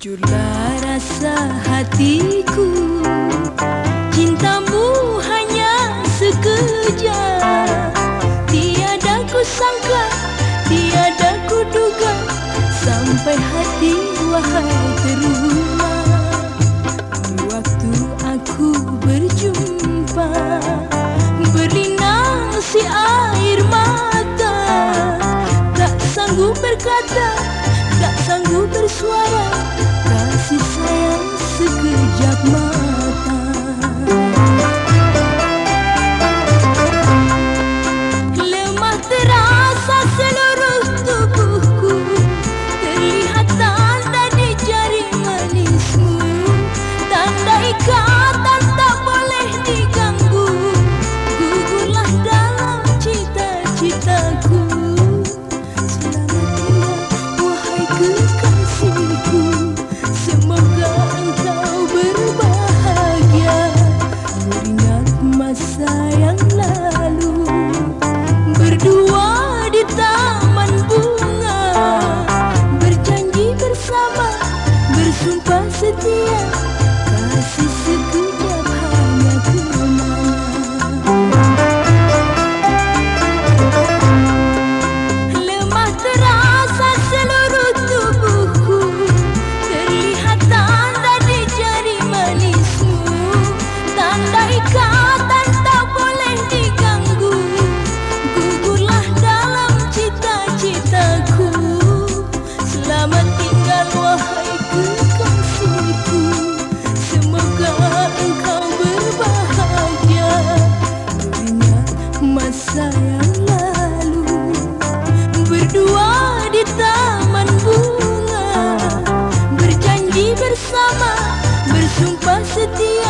Jula rasa hatiku. Cintamu hanya sekejap Tiada ku sangka, tiada ku duga. Sampai hati wahai. bersama. Bersumpah setia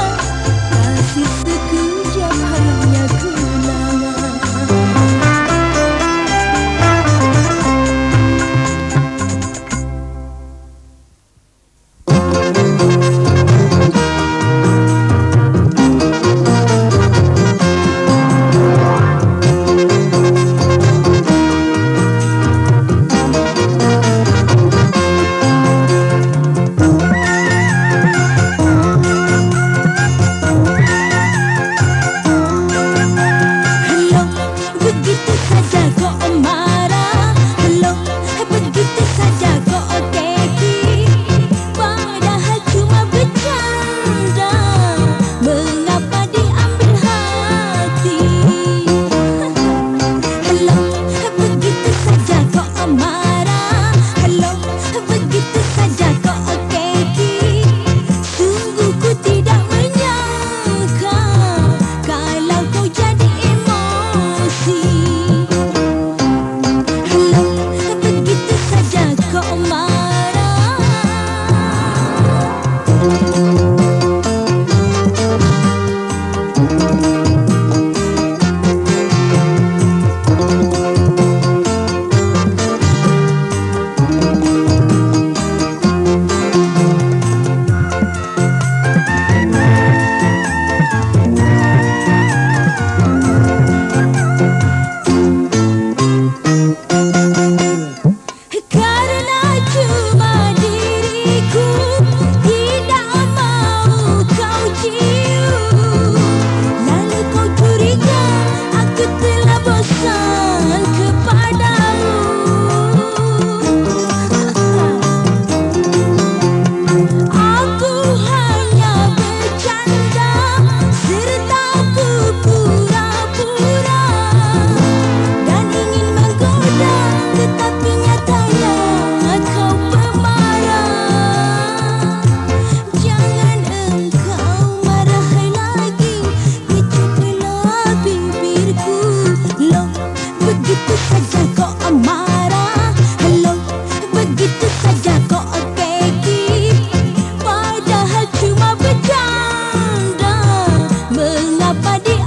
apa di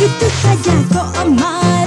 begitu saja kau aman